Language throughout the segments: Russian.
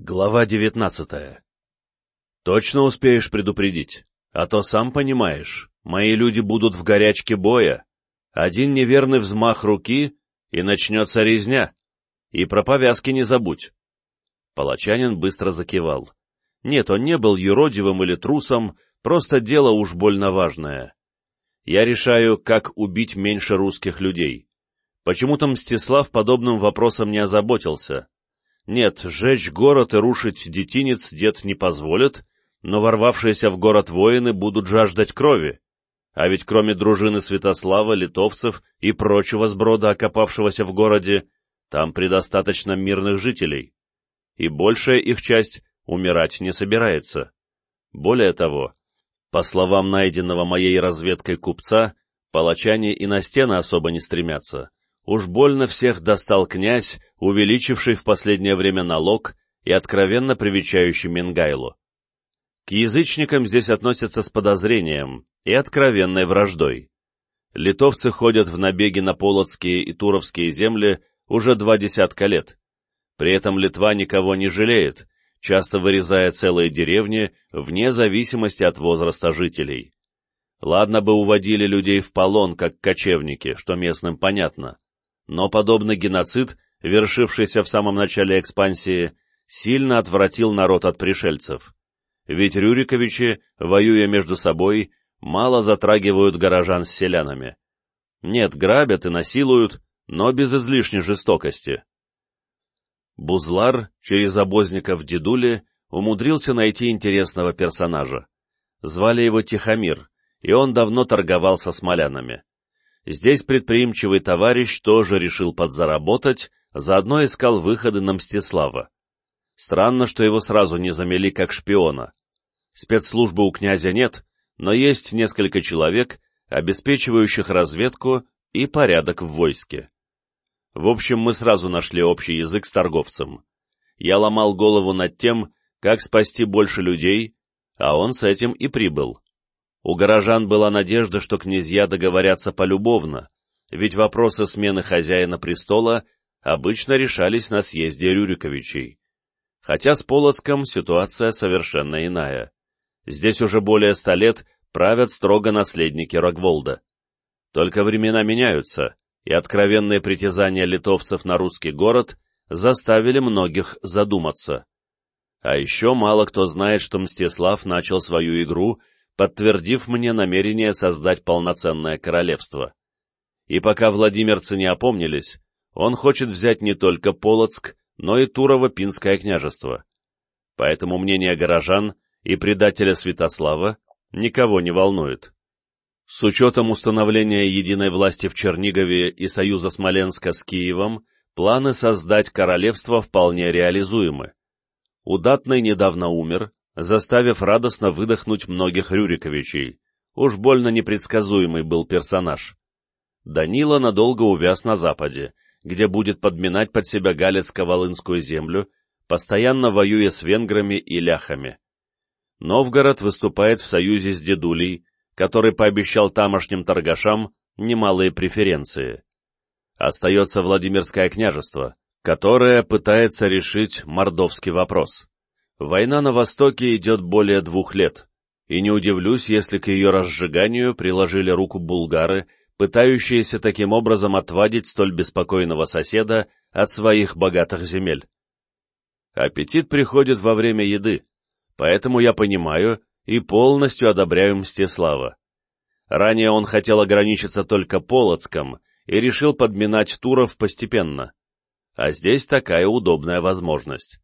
Глава девятнадцатая Точно успеешь предупредить, а то сам понимаешь, мои люди будут в горячке боя. Один неверный взмах руки, и начнется резня. И про повязки не забудь. Палачанин быстро закивал. Нет, он не был юродивым или трусом, просто дело уж больно важное. Я решаю, как убить меньше русских людей. Почему-то Мстислав подобным вопросом не озаботился. Нет, сжечь город и рушить детинец дед не позволит, но ворвавшиеся в город воины будут жаждать крови. А ведь кроме дружины Святослава, литовцев и прочего сброда, окопавшегося в городе, там предостаточно мирных жителей. И большая их часть умирать не собирается. Более того, по словам найденного моей разведкой купца, палачане и на стены особо не стремятся. Уж больно всех достал князь, увеличивший в последнее время налог и откровенно привечающий Мингайлу. К язычникам здесь относятся с подозрением и откровенной враждой. Литовцы ходят в набеги на полоцкие и туровские земли уже два десятка лет. При этом Литва никого не жалеет, часто вырезая целые деревни вне зависимости от возраста жителей. Ладно бы уводили людей в полон, как кочевники, что местным понятно но подобный геноцид, вершившийся в самом начале экспансии, сильно отвратил народ от пришельцев. Ведь Рюриковичи, воюя между собой, мало затрагивают горожан с селянами. Нет, грабят и насилуют, но без излишней жестокости. Бузлар через обозников дедули умудрился найти интересного персонажа. Звали его Тихомир, и он давно торговал со смолянами. Здесь предприимчивый товарищ тоже решил подзаработать, заодно искал выходы на Мстислава. Странно, что его сразу не замели как шпиона. Спецслужбы у князя нет, но есть несколько человек, обеспечивающих разведку и порядок в войске. В общем, мы сразу нашли общий язык с торговцем. Я ломал голову над тем, как спасти больше людей, а он с этим и прибыл. У горожан была надежда, что князья договорятся полюбовно, ведь вопросы смены хозяина престола обычно решались на съезде Рюриковичей. Хотя с Полоцком ситуация совершенно иная. Здесь уже более ста лет правят строго наследники Рогволда. Только времена меняются, и откровенные притязания литовцев на русский город заставили многих задуматься. А еще мало кто знает, что Мстислав начал свою игру подтвердив мне намерение создать полноценное королевство. И пока владимирцы не опомнились, он хочет взять не только Полоцк, но и Турово-Пинское княжество. Поэтому мнение горожан и предателя Святослава никого не волнует. С учетом установления единой власти в Чернигове и союза Смоленска с Киевом, планы создать королевство вполне реализуемы. Удатный недавно умер, заставив радостно выдохнуть многих Рюриковичей. Уж больно непредсказуемый был персонаж. Данила надолго увяз на западе, где будет подминать под себя Галецко-Волынскую землю, постоянно воюя с венграми и ляхами. Новгород выступает в союзе с дедулей, который пообещал тамошним торгашам немалые преференции. Остается Владимирское княжество, которое пытается решить мордовский вопрос. Война на Востоке идет более двух лет, и не удивлюсь, если к ее разжиганию приложили руку булгары, пытающиеся таким образом отвадить столь беспокойного соседа от своих богатых земель. Аппетит приходит во время еды, поэтому я понимаю и полностью одобряю Мстислава. Ранее он хотел ограничиться только Полоцком и решил подминать Туров постепенно. А здесь такая удобная возможность.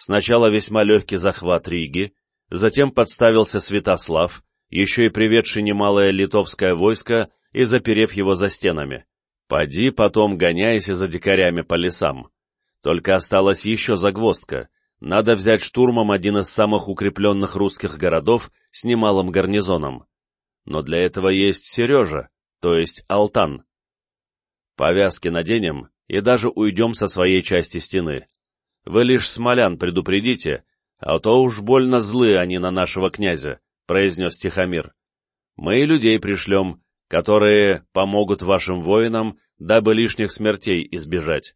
Сначала весьма легкий захват Риги, затем подставился Святослав, еще и приведший немалое литовское войско и заперев его за стенами. Поди потом гоняясь за дикарями по лесам. Только осталась еще загвоздка. Надо взять штурмом один из самых укрепленных русских городов с немалым гарнизоном. Но для этого есть Сережа, то есть Алтан. Повязки наденем и даже уйдем со своей части стены. Вы лишь смолян предупредите, а то уж больно злы они на нашего князя, — произнес Тихомир. Мы и людей пришлем, которые помогут вашим воинам, дабы лишних смертей избежать.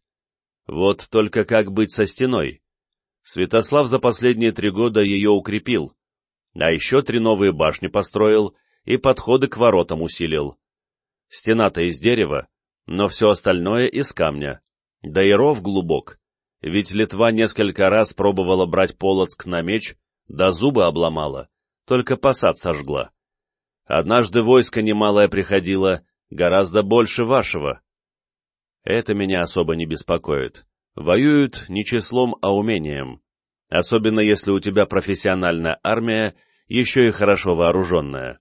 Вот только как быть со стеной? Святослав за последние три года ее укрепил, а еще три новые башни построил и подходы к воротам усилил. Стена-то из дерева, но все остальное из камня, да и ров глубок, ведь Литва несколько раз пробовала брать Полоцк на меч, да зубы обломала, только посад сожгла. Однажды войско немалое приходило, гораздо больше вашего. Это меня особо не беспокоит. Воюют не числом, а умением. Особенно если у тебя профессиональная армия, еще и хорошо вооруженная.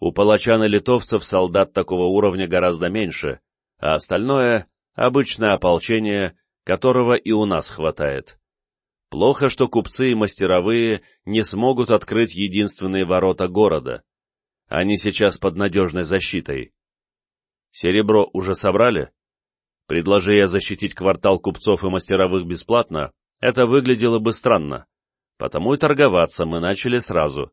У палачан и литовцев солдат такого уровня гораздо меньше, а остальное — обычное ополчение, которого и у нас хватает. Плохо, что купцы и мастеровые не смогут открыть единственные ворота города. Они сейчас под надежной защитой. Серебро уже собрали? Предложи я защитить квартал купцов и мастеровых бесплатно, это выглядело бы странно. Потому и торговаться мы начали сразу.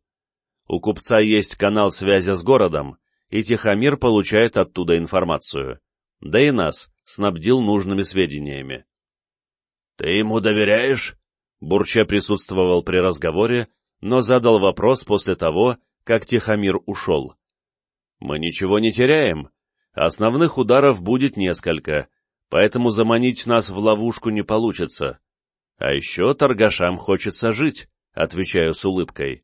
У купца есть канал связи с городом, и Тихомир получает оттуда информацию. Да и нас снабдил нужными сведениями. — Ты ему доверяешь? Бурча присутствовал при разговоре, но задал вопрос после того, как Тихомир ушел. — Мы ничего не теряем. Основных ударов будет несколько, поэтому заманить нас в ловушку не получится. А еще торгашам хочется жить, отвечаю с улыбкой.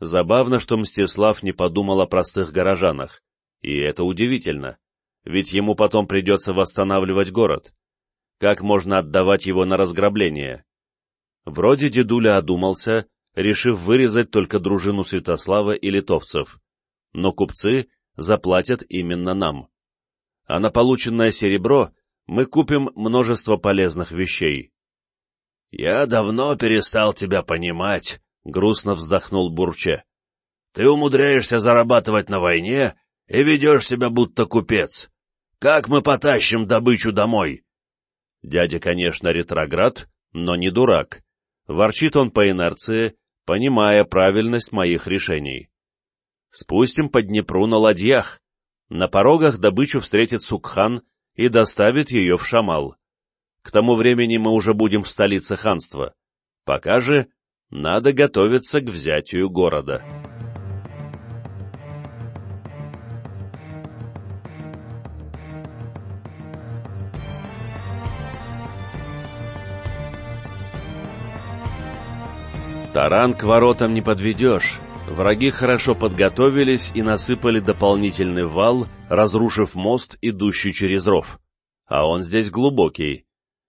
Забавно, что Мстислав не подумал о простых горожанах, и это удивительно, ведь ему потом придется восстанавливать город. Как можно отдавать его на разграбление? Вроде дедуля одумался, решив вырезать только дружину Святослава и литовцев, но купцы заплатят именно нам. А на полученное серебро мы купим множество полезных вещей. «Я давно перестал тебя понимать», — грустно вздохнул Бурче. «Ты умудряешься зарабатывать на войне и ведешь себя будто купец. Как мы потащим добычу домой?» Дядя, конечно, ретроград, но не дурак. Ворчит он по инерции, понимая правильность моих решений. Спустим по Днепру на ладьях. На порогах добычу встретит Сукхан и доставит ее в Шамал. К тому времени мы уже будем в столице ханства. Пока же надо готовиться к взятию города. Таран к воротам не подведешь. Враги хорошо подготовились и насыпали дополнительный вал, разрушив мост, идущий через ров. А он здесь глубокий.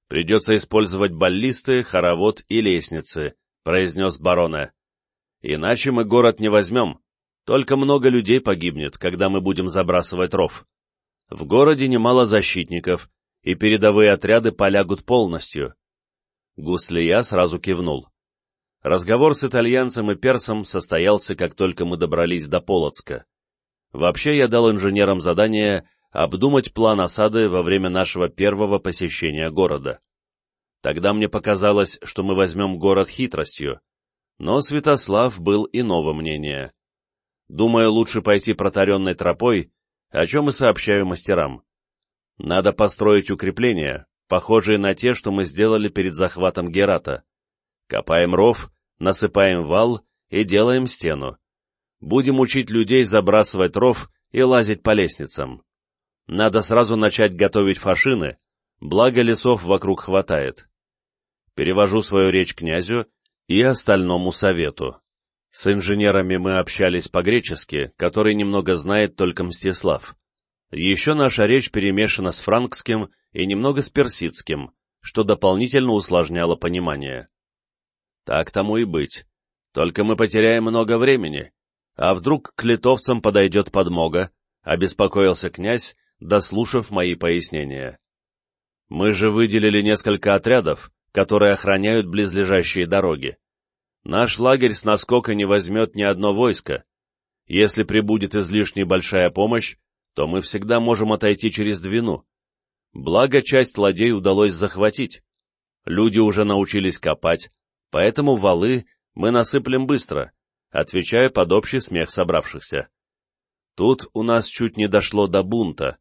Придется использовать баллисты, хоровод и лестницы, произнес барона. Иначе мы город не возьмем. Только много людей погибнет, когда мы будем забрасывать ров. В городе немало защитников, и передовые отряды полягут полностью. Гуслия сразу кивнул. Разговор с итальянцем и персом состоялся, как только мы добрались до Полоцка. Вообще я дал инженерам задание обдумать план осады во время нашего первого посещения города. Тогда мне показалось, что мы возьмем город хитростью, но Святослав был иного мнения. Думаю, лучше пойти протаренной тропой, о чем и сообщаю мастерам. Надо построить укрепления, похожие на те, что мы сделали перед захватом Герата. Копаем ров насыпаем вал и делаем стену. Будем учить людей забрасывать ров и лазить по лестницам. Надо сразу начать готовить фашины, благо лесов вокруг хватает. Перевожу свою речь князю и остальному совету. С инженерами мы общались по-гречески, который немного знает только Мстислав. Еще наша речь перемешана с франкским и немного с персидским, что дополнительно усложняло понимание. Так тому и быть. Только мы потеряем много времени. А вдруг к литовцам подойдет подмога, обеспокоился князь, дослушав мои пояснения. Мы же выделили несколько отрядов, которые охраняют близлежащие дороги. Наш лагерь с наскока не возьмет ни одно войско. Если прибудет излишне большая помощь, то мы всегда можем отойти через Двину. Благо, часть ладей удалось захватить. Люди уже научились копать, поэтому валы мы насыплем быстро, отвечая под общий смех собравшихся. Тут у нас чуть не дошло до бунта.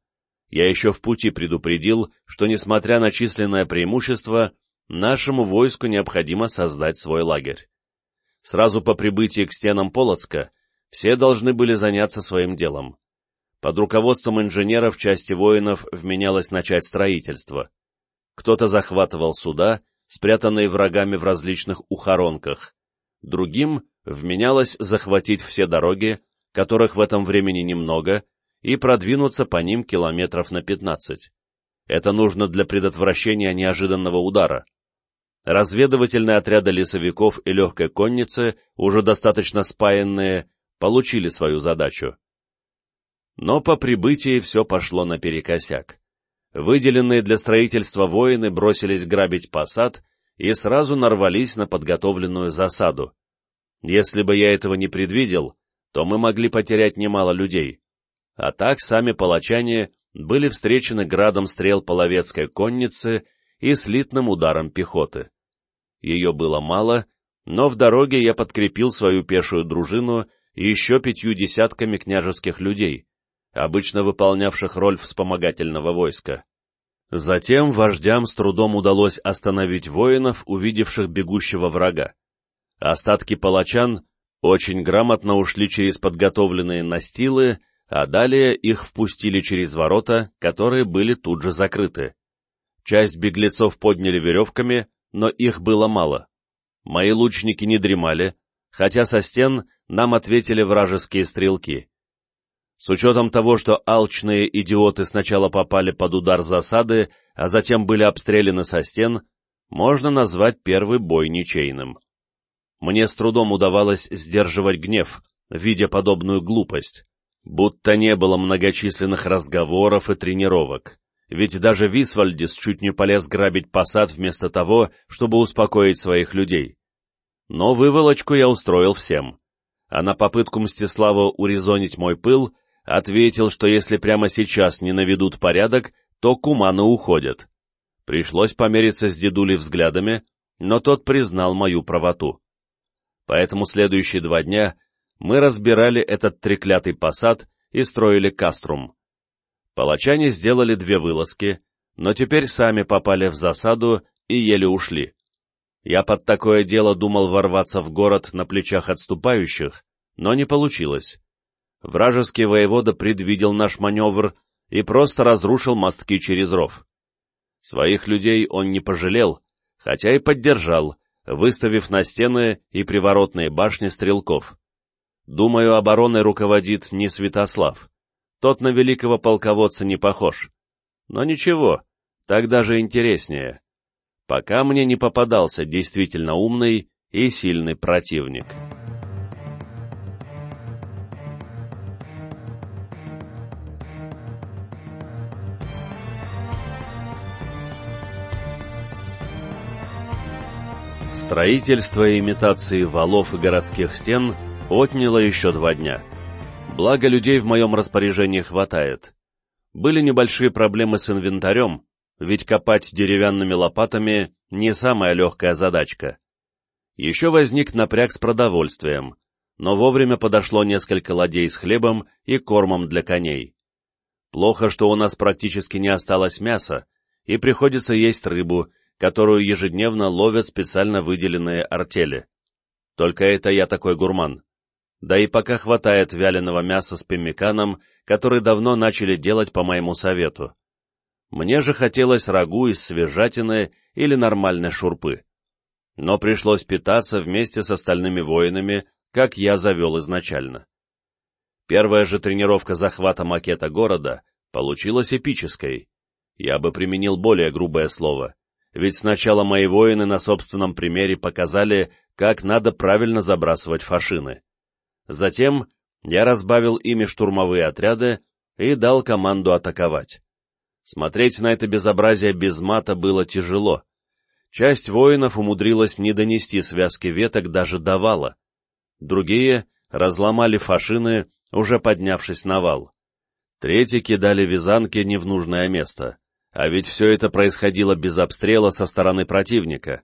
Я еще в пути предупредил, что, несмотря на численное преимущество, нашему войску необходимо создать свой лагерь. Сразу по прибытии к стенам Полоцка все должны были заняться своим делом. Под руководством инженеров части воинов вменялось начать строительство. Кто-то захватывал суда, спрятанные врагами в различных ухоронках. Другим вменялось захватить все дороги, которых в этом времени немного, и продвинуться по ним километров на 15. Это нужно для предотвращения неожиданного удара. Разведывательные отряды лесовиков и легкой конницы, уже достаточно спаянные, получили свою задачу. Но по прибытии все пошло наперекосяк. Выделенные для строительства воины бросились грабить посад и сразу нарвались на подготовленную засаду. Если бы я этого не предвидел, то мы могли потерять немало людей. А так сами палачане были встречены градом стрел половецкой конницы и слитным ударом пехоты. Ее было мало, но в дороге я подкрепил свою пешую дружину еще пятью десятками княжеских людей, обычно выполнявших роль вспомогательного войска. Затем вождям с трудом удалось остановить воинов, увидевших бегущего врага. Остатки палачан очень грамотно ушли через подготовленные настилы, а далее их впустили через ворота, которые были тут же закрыты. Часть беглецов подняли веревками, но их было мало. Мои лучники не дремали, хотя со стен нам ответили вражеские стрелки. С учетом того, что алчные идиоты сначала попали под удар засады, а затем были обстреляны со стен, можно назвать первый бой ничейным. Мне с трудом удавалось сдерживать гнев, видя подобную глупость, будто не было многочисленных разговоров и тренировок. Ведь даже Висвальдис чуть не полез грабить посад вместо того, чтобы успокоить своих людей. Но выволочку я устроил всем. А на попытку Мстислава урезонить мой пыл ответил, что если прямо сейчас не наведут порядок, то куманы уходят. Пришлось помериться с дедулей взглядами, но тот признал мою правоту. Поэтому следующие два дня мы разбирали этот треклятый посад и строили каструм. Палачане сделали две вылазки, но теперь сами попали в засаду и еле ушли. Я под такое дело думал ворваться в город на плечах отступающих, но не получилось. Вражеский воевода предвидел наш маневр и просто разрушил мостки через ров. Своих людей он не пожалел, хотя и поддержал, выставив на стены и приворотные башни стрелков. Думаю, обороной руководит не Святослав. Тот на великого полководца не похож. Но ничего, так даже интереснее. Пока мне не попадался действительно умный и сильный противник. Строительство и имитации валов и городских стен отняло еще два дня. Благо людей в моем распоряжении хватает. Были небольшие проблемы с инвентарем, ведь копать деревянными лопатами не самая легкая задачка. Еще возник напряг с продовольствием, но вовремя подошло несколько ладей с хлебом и кормом для коней. Плохо, что у нас практически не осталось мяса, и приходится есть рыбу, которую ежедневно ловят специально выделенные артели. Только это я такой гурман. Да и пока хватает вяленого мяса с пеммиканом, который давно начали делать по моему совету. Мне же хотелось рагу из свежатины или нормальной шурпы. Но пришлось питаться вместе с остальными воинами, как я завел изначально. Первая же тренировка захвата макета города получилась эпической. Я бы применил более грубое слово ведь сначала мои воины на собственном примере показали, как надо правильно забрасывать фашины. Затем я разбавил ими штурмовые отряды и дал команду атаковать. Смотреть на это безобразие без мата было тяжело. Часть воинов умудрилась не донести связки веток даже до вала. Другие разломали фашины, уже поднявшись на вал. Третьи кидали вязанки не в нужное место. А ведь все это происходило без обстрела со стороны противника.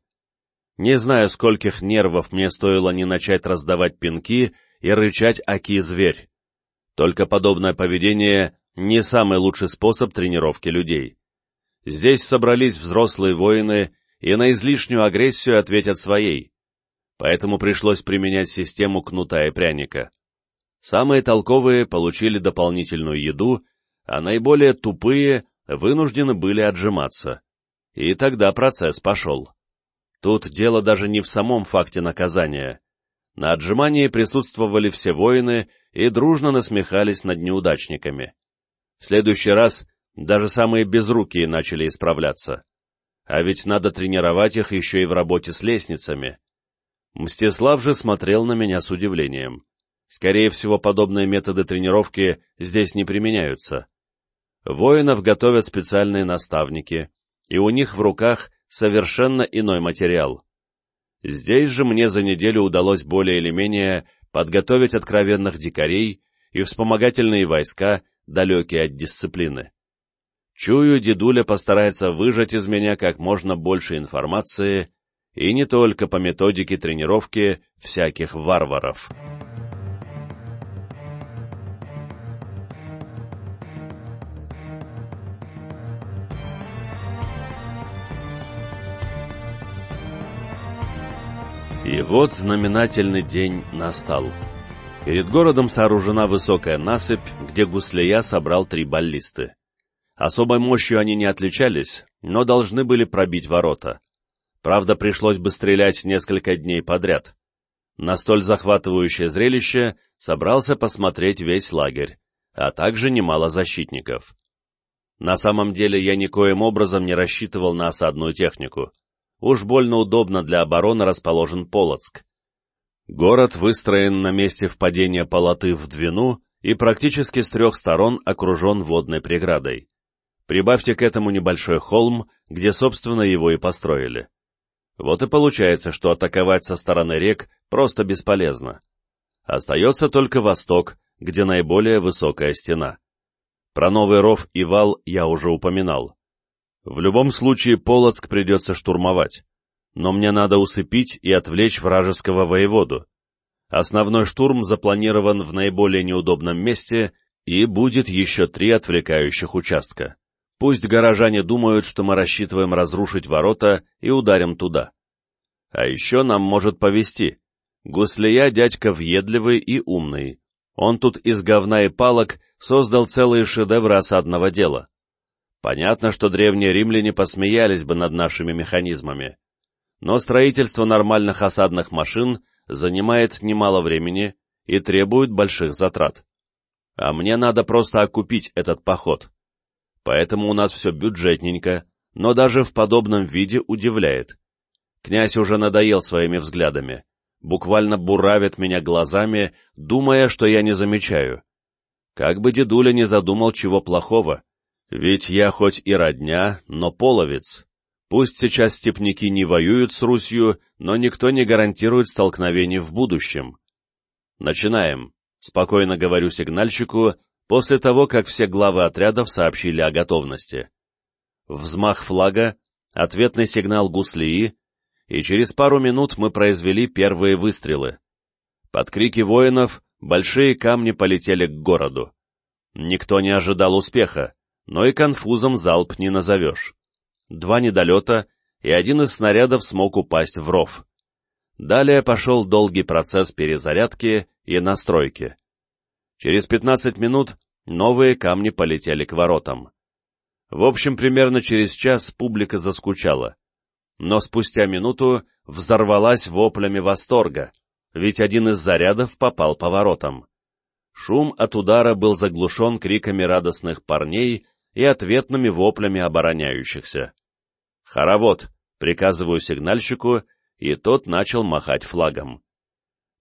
Не знаю, скольких нервов мне стоило не начать раздавать пинки и рычать «Аки-зверь». Только подобное поведение не самый лучший способ тренировки людей. Здесь собрались взрослые воины, и на излишнюю агрессию ответят своей. Поэтому пришлось применять систему кнута и пряника. Самые толковые получили дополнительную еду, а наиболее тупые вынуждены были отжиматься. И тогда процесс пошел. Тут дело даже не в самом факте наказания. На отжимании присутствовали все воины и дружно насмехались над неудачниками. В следующий раз даже самые безрукие начали исправляться. А ведь надо тренировать их еще и в работе с лестницами. Мстислав же смотрел на меня с удивлением. Скорее всего, подобные методы тренировки здесь не применяются. Воинов готовят специальные наставники, и у них в руках совершенно иной материал. Здесь же мне за неделю удалось более или менее подготовить откровенных дикарей и вспомогательные войска, далекие от дисциплины. Чую, дедуля постарается выжать из меня как можно больше информации, и не только по методике тренировки всяких варваров. И вот знаменательный день настал. Перед городом сооружена высокая насыпь, где Гуслея собрал три баллисты. Особой мощью они не отличались, но должны были пробить ворота. Правда, пришлось бы стрелять несколько дней подряд. На столь захватывающее зрелище собрался посмотреть весь лагерь, а также немало защитников. На самом деле я никоим образом не рассчитывал на осадную технику. Уж больно удобно для обороны расположен Полоцк. Город выстроен на месте впадения Полоты в Двину и практически с трех сторон окружен водной преградой. Прибавьте к этому небольшой холм, где, собственно, его и построили. Вот и получается, что атаковать со стороны рек просто бесполезно. Остается только восток, где наиболее высокая стена. Про новый ров и вал я уже упоминал. В любом случае Полоцк придется штурмовать, но мне надо усыпить и отвлечь вражеского воеводу. Основной штурм запланирован в наиболее неудобном месте, и будет еще три отвлекающих участка. Пусть горожане думают, что мы рассчитываем разрушить ворота и ударим туда. А еще нам может повезти. Гуслея дядька въедливый и умный. Он тут из говна и палок создал целые шедевры осадного дела. Понятно, что древние римляне посмеялись бы над нашими механизмами. Но строительство нормальных осадных машин занимает немало времени и требует больших затрат. А мне надо просто окупить этот поход. Поэтому у нас все бюджетненько, но даже в подобном виде удивляет. Князь уже надоел своими взглядами, буквально буравит меня глазами, думая, что я не замечаю. Как бы дедуля не задумал чего плохого, ведь я хоть и родня, но половец. Пусть сейчас степняки не воюют с Русью, но никто не гарантирует столкновений в будущем. Начинаем. Спокойно говорю сигнальщику, после того, как все главы отрядов сообщили о готовности. Взмах флага, ответный сигнал гуслии, и через пару минут мы произвели первые выстрелы. Под крики воинов большие камни полетели к городу. Никто не ожидал успеха, но и конфузом залп не назовешь. Два недолета, и один из снарядов смог упасть в ров. Далее пошел долгий процесс перезарядки и настройки. Через 15 минут новые камни полетели к воротам. В общем, примерно через час публика заскучала. Но спустя минуту взорвалась воплями восторга, ведь один из зарядов попал по воротам. Шум от удара был заглушен криками радостных парней и ответными воплями обороняющихся. «Хоровод!» — приказываю сигнальщику, и тот начал махать флагом.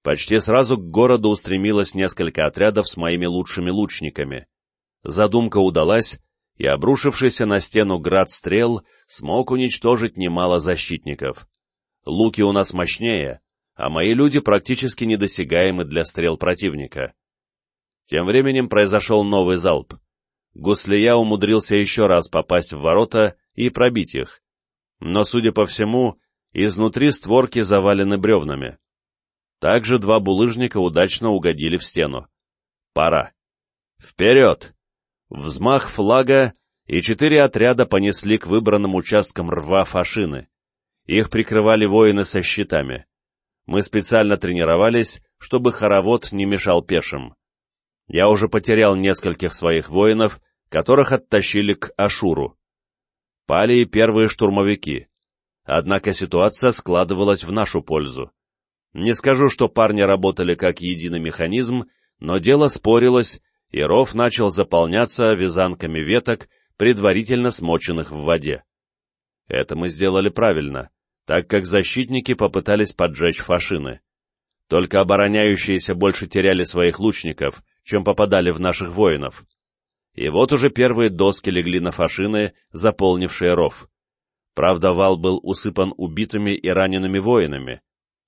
Почти сразу к городу устремилось несколько отрядов с моими лучшими лучниками. Задумка удалась, и обрушившийся на стену град стрел смог уничтожить немало защитников. Луки у нас мощнее, а мои люди практически недосягаемы для стрел противника. Тем временем произошел новый залп. Гуслия умудрился еще раз попасть в ворота и пробить их. Но, судя по всему, изнутри створки завалены бревнами. Также два булыжника удачно угодили в стену. Пора. Вперед! Взмах флага, и четыре отряда понесли к выбранным участкам рва фашины. Их прикрывали воины со щитами. Мы специально тренировались, чтобы хоровод не мешал пешим. Я уже потерял нескольких своих воинов, которых оттащили к Ашуру. Пали и первые штурмовики. Однако ситуация складывалась в нашу пользу. Не скажу, что парни работали как единый механизм, но дело спорилось, и ров начал заполняться вязанками веток, предварительно смоченных в воде. Это мы сделали правильно, так как защитники попытались поджечь фашины. Только обороняющиеся больше теряли своих лучников, чем попадали в наших воинов. И вот уже первые доски легли на фашины, заполнившие ров. Правда, вал был усыпан убитыми и ранеными воинами.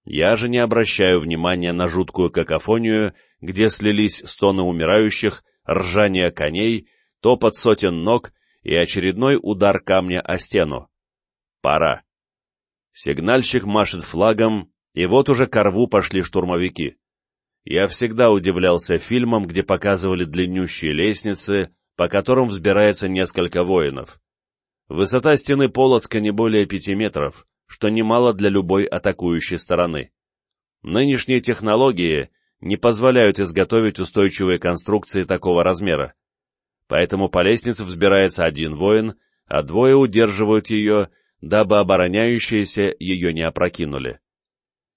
Я же не обращаю внимания на жуткую какофонию, где слились стоны умирающих, ржание коней, топот сотен ног и очередной удар камня о стену. Пора. Сигнальщик машет флагом, и вот уже к рву пошли штурмовики. Я всегда удивлялся фильмам, где показывали длиннющие лестницы, по которым взбирается несколько воинов. Высота стены Полоцка не более пяти метров, что немало для любой атакующей стороны. Нынешние технологии не позволяют изготовить устойчивые конструкции такого размера. Поэтому по лестнице взбирается один воин, а двое удерживают ее, дабы обороняющиеся ее не опрокинули.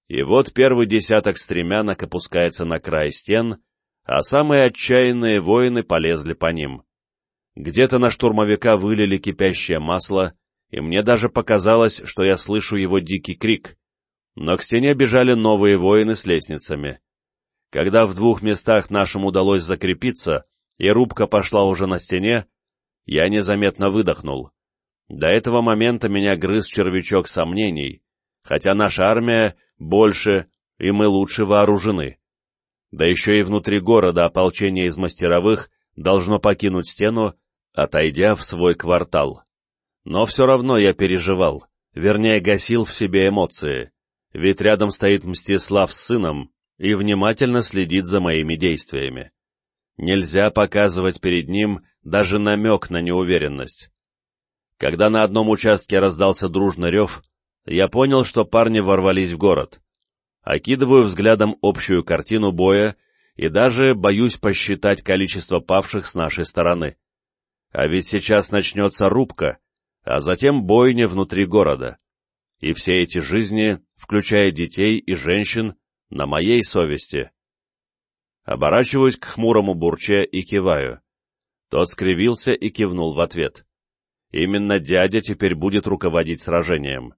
И вот первый десяток стремянок опускается на край стен, а самые отчаянные воины полезли по ним. Где-то на штурмовика вылили кипящее масло, и мне даже показалось, что я слышу его дикий крик. Но к стене бежали новые воины с лестницами. Когда в двух местах нашим удалось закрепиться, и рубка пошла уже на стене, я незаметно выдохнул. До этого момента меня грыз червячок сомнений, хотя наша армия больше, и мы лучше вооружены. Да еще и внутри города ополчение из мастеровых должно покинуть стену, отойдя в свой квартал. Но все равно я переживал, вернее, гасил в себе эмоции, ведь рядом стоит Мстислав с сыном и внимательно следит за моими действиями. Нельзя показывать перед ним даже намек на неуверенность. Когда на одном участке раздался дружный рев, я понял, что парни ворвались в город. Окидываю взглядом общую картину боя и даже боюсь посчитать количество павших с нашей стороны. А ведь сейчас начнется рубка, а затем бойня внутри города. И все эти жизни, включая детей и женщин, на моей совести. Оборачиваюсь к хмурому бурче и киваю. Тот скривился и кивнул в ответ. Именно дядя теперь будет руководить сражением.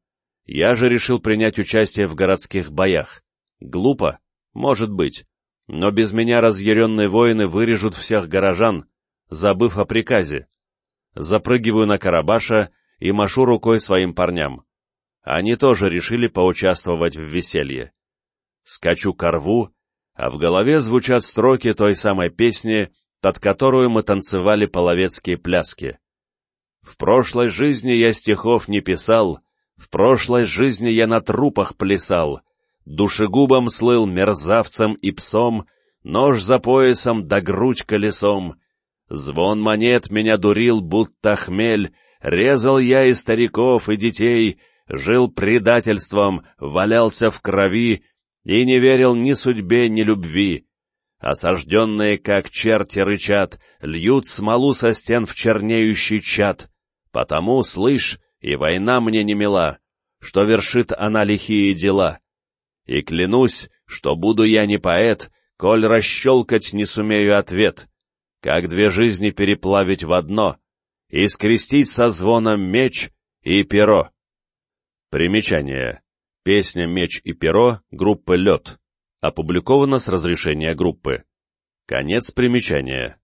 Я же решил принять участие в городских боях. Глупо? Может быть. Но без меня разъяренные воины вырежут всех горожан, забыв о приказе запрыгиваю на Карабаша и машу рукой своим парням. Они тоже решили поучаствовать в веселье. Скачу ко рву, а в голове звучат строки той самой песни, под которую мы танцевали половецкие пляски. В прошлой жизни я стихов не писал, в прошлой жизни я на трупах плясал, душегубом слыл мерзавцем и псом, нож за поясом да грудь колесом, Звон монет меня дурил, будто хмель, резал я и стариков, и детей, жил предательством, валялся в крови и не верил ни судьбе, ни любви. Осажденные, как черти, рычат, льют смолу со стен в чернеющий чад. Потому, слышь, и война мне не мила, что вершит она лихие дела. И клянусь, что буду я не поэт, коль расщелкать не сумею ответ — как две жизни переплавить в одно и скрестить со звоном меч и перо. Примечание. Песня «Меч и перо» группы «Лед». Опубликована с разрешения группы. Конец примечания.